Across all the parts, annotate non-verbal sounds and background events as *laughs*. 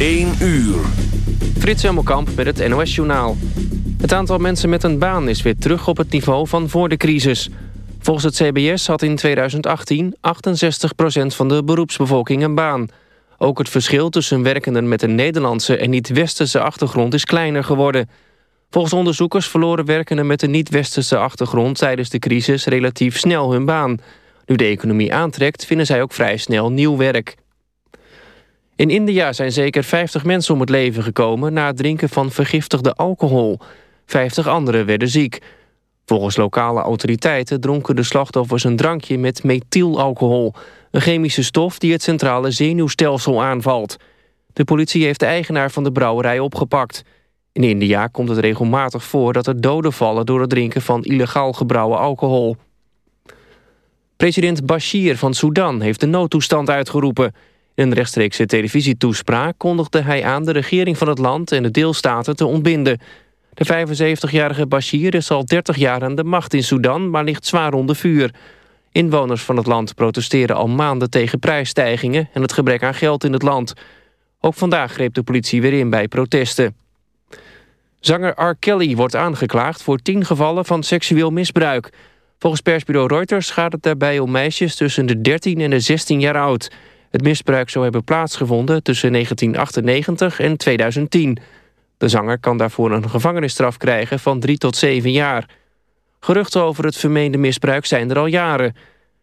1 uur. Frits Hemelkamp met het NOS-journaal. Het aantal mensen met een baan is weer terug op het niveau van voor de crisis. Volgens het CBS had in 2018 68% van de beroepsbevolking een baan. Ook het verschil tussen werkenden met een Nederlandse en niet-westerse achtergrond is kleiner geworden. Volgens onderzoekers verloren werkenden met een niet-westerse achtergrond tijdens de crisis relatief snel hun baan. Nu de economie aantrekt, vinden zij ook vrij snel nieuw werk. In India zijn zeker 50 mensen om het leven gekomen... na het drinken van vergiftigde alcohol. 50 anderen werden ziek. Volgens lokale autoriteiten dronken de slachtoffers een drankje met methylalcohol... een chemische stof die het centrale zenuwstelsel aanvalt. De politie heeft de eigenaar van de brouwerij opgepakt. In India komt het regelmatig voor dat er doden vallen... door het drinken van illegaal gebrouwen alcohol. President Bashir van Sudan heeft de noodtoestand uitgeroepen... Een rechtstreekse televisietoespraak kondigde hij aan de regering van het land en de deelstaten te ontbinden. De 75-jarige Bashir is al 30 jaar aan de macht in Sudan, maar ligt zwaar onder vuur. Inwoners van het land protesteren al maanden tegen prijsstijgingen en het gebrek aan geld in het land. Ook vandaag greep de politie weer in bij protesten. Zanger R. Kelly wordt aangeklaagd voor tien gevallen van seksueel misbruik. Volgens persbureau Reuters gaat het daarbij om meisjes tussen de 13 en de 16 jaar oud. Het misbruik zou hebben plaatsgevonden tussen 1998 en 2010. De zanger kan daarvoor een gevangenisstraf krijgen van 3 tot 7 jaar. Geruchten over het vermeende misbruik zijn er al jaren.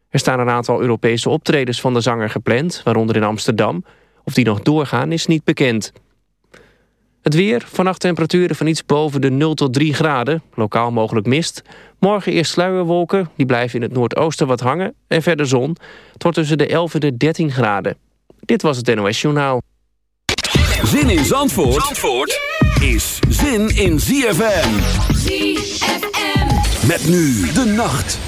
Er staan een aantal Europese optredens van de zanger gepland, waaronder in Amsterdam. Of die nog doorgaan is niet bekend. Het weer, vannacht temperaturen van iets boven de 0 tot 3 graden. Lokaal mogelijk mist. Morgen eerst sluierwolken, die blijven in het noordoosten wat hangen. En verder zon. Het wordt tussen de 11 en de 13 graden. Dit was het NOS Journaal. Zin in Zandvoort, Zandvoort is zin in ZFM. ZFM. Met nu de nacht.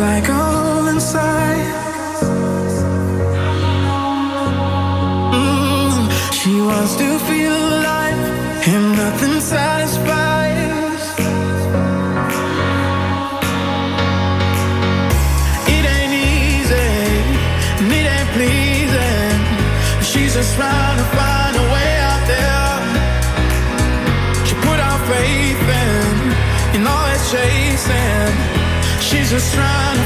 like each other's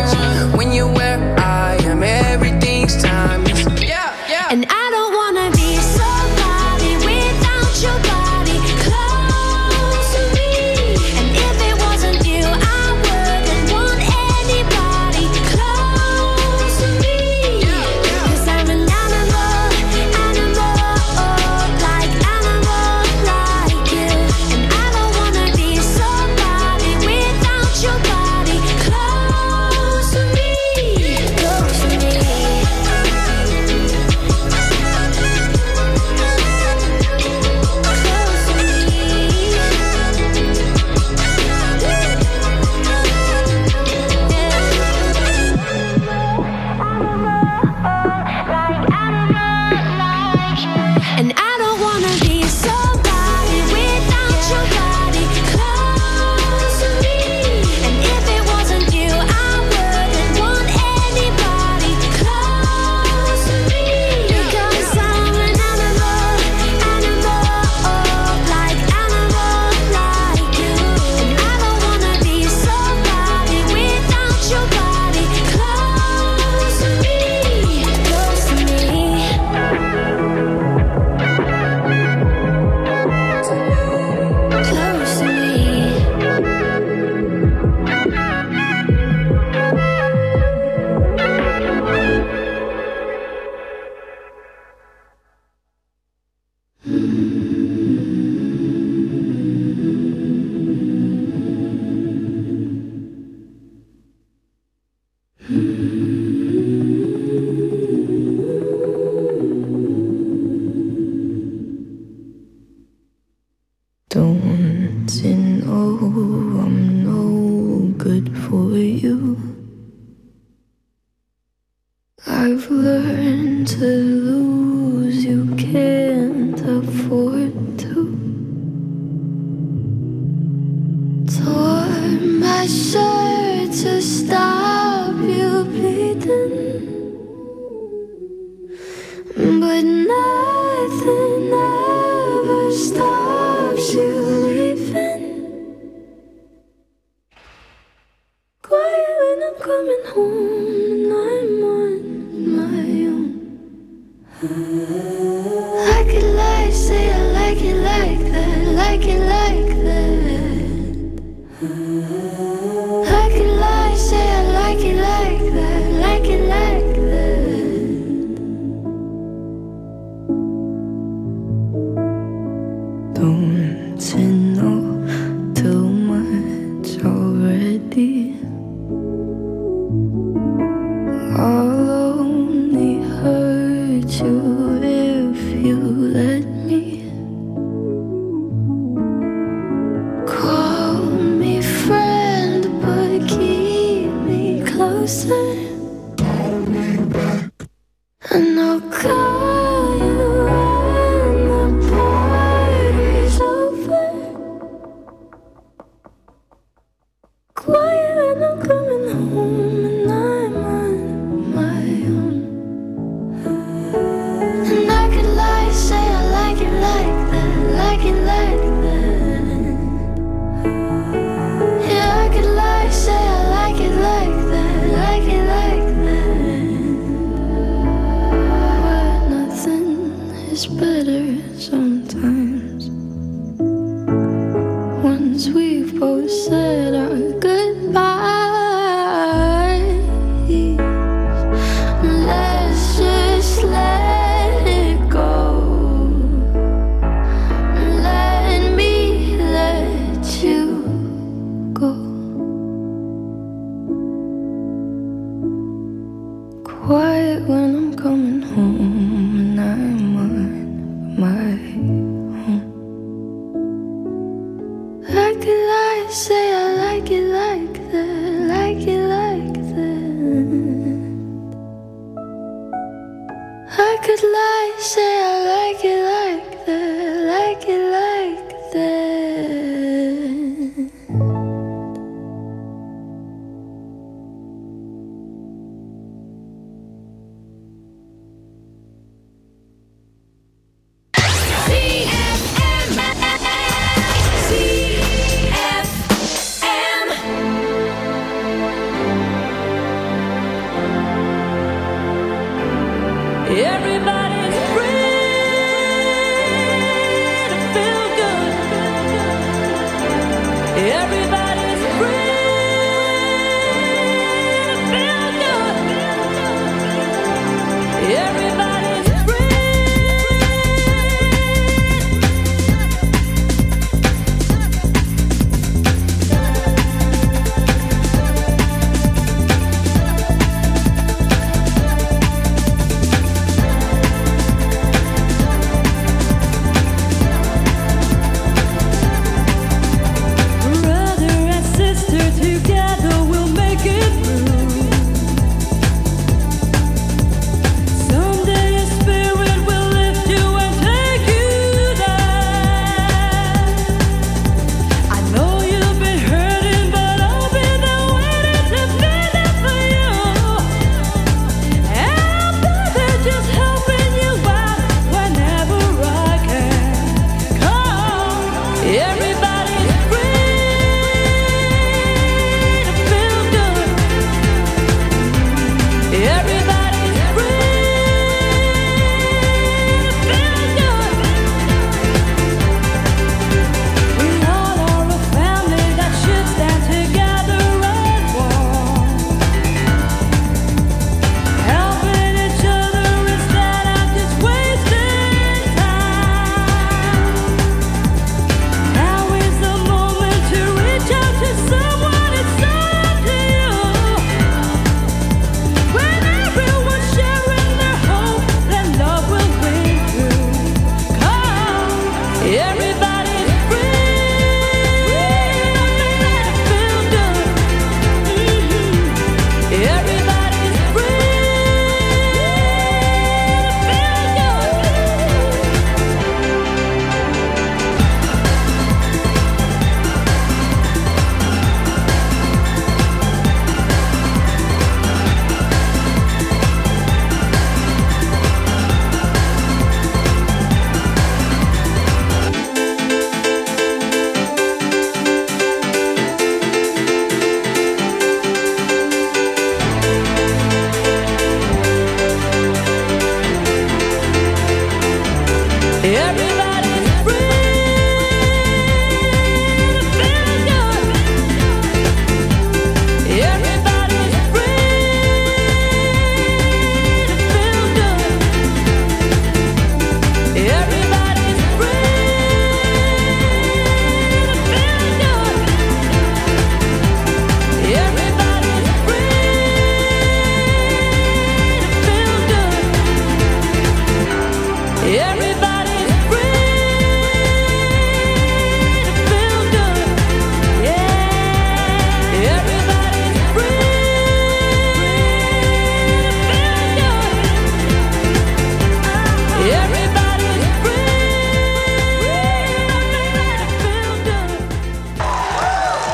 How could I say I like it like that?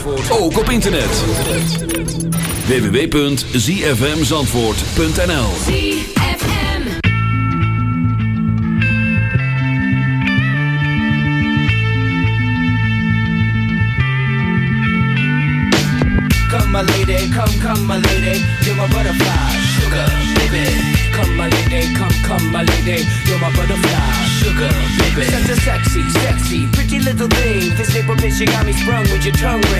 Zandvoort, ook op internet. www.zfmzandvoort.nl Come my lady, come, come my lady, you're my butterfly, sugar, baby. Come my lady, come, come my lady, you're my butterfly, sugar, baby. Such a sexy, sexy, pretty little thing. This April bitch, you got me sprung with your tongue ring.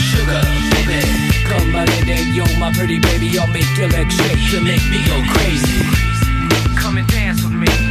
sugar baby. Come my lady, you're my pretty baby. I'll make your legs shake, you make me go crazy. Come and dance with me.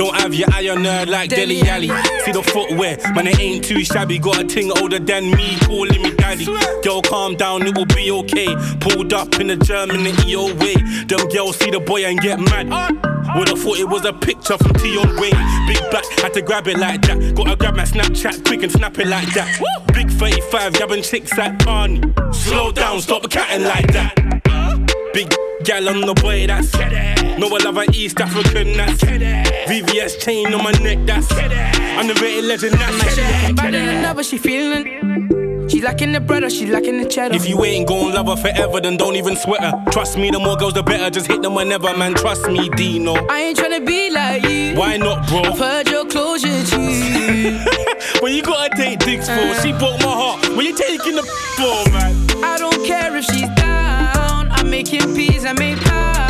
don't have your eye on her like Dele Alli. See the footwear, man, it ain't too shabby. Got a ting older than me, calling me daddy. Girl, calm down, it will be okay. Pulled up in the German and EO way. Them girls see the boy and get mad. Would've thought it was a picture from Tion Wayne. Big back, had to grab it like that. Gotta grab my Snapchat quick and snap it like that. Big 35, grabbing chicks at Barney. Slow down, stop catting like that. Big gal on the boy, that's No, I love an East African, that's VVS chain on my neck, that's Underrated legend, that's Better than ever, she feeling. She lacking the bread or she lacking the cheddar. If you ain't gon' love her forever, then don't even sweat her. Trust me, the more girls, the better. Just hit them whenever, man. Trust me, Deno. I ain't tryna be like you. Why not, bro? I've heard your closure, G. *laughs* when you gotta take dicks for, uh. she broke my heart. When you taking the *laughs* for, man? I don't care if she's down. I'm making peas, I make pounds.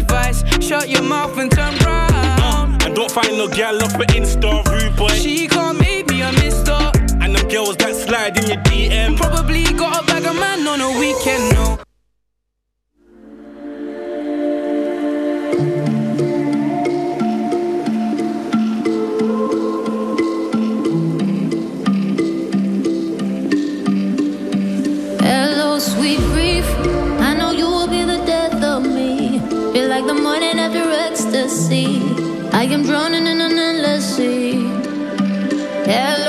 advice. Shut your mouth and turn round. Uh, and don't find no gal off of Insta, rude boy. She can't make me a mister. And them girls that slide in your DM. Probably got a bag of man on a weekend, no. I am drowning in an endless sea. Hello,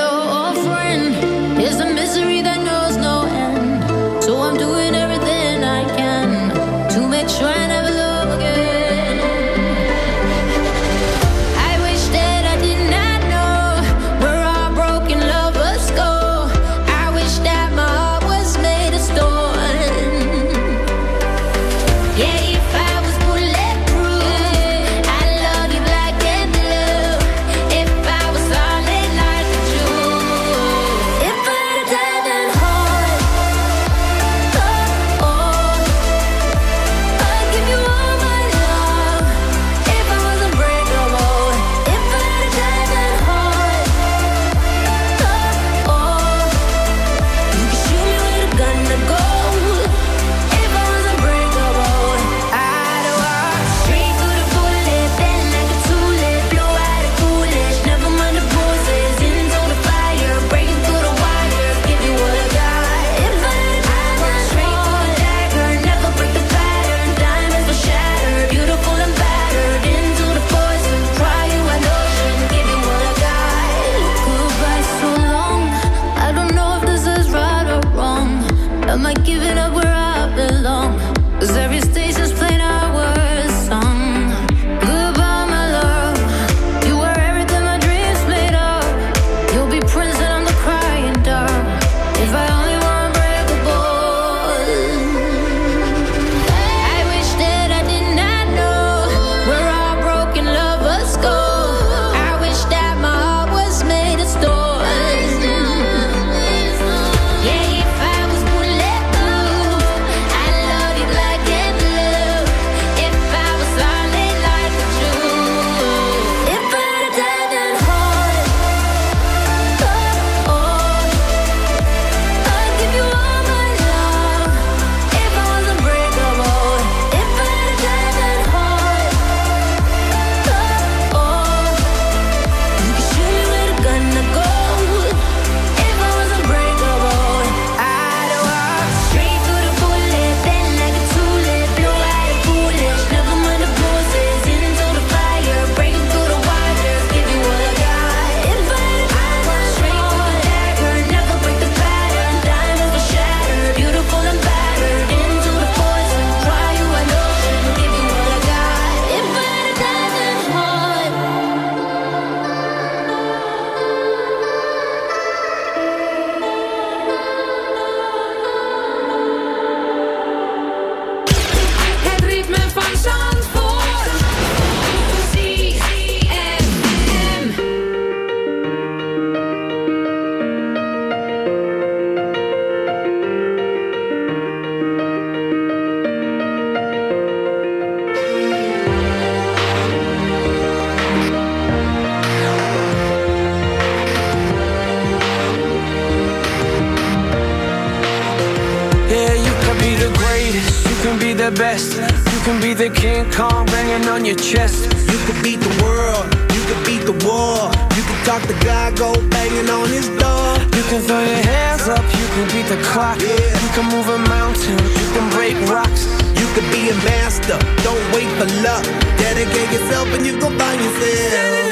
master. Don't wait for luck. Dedicate yourself and you gon' find yourself.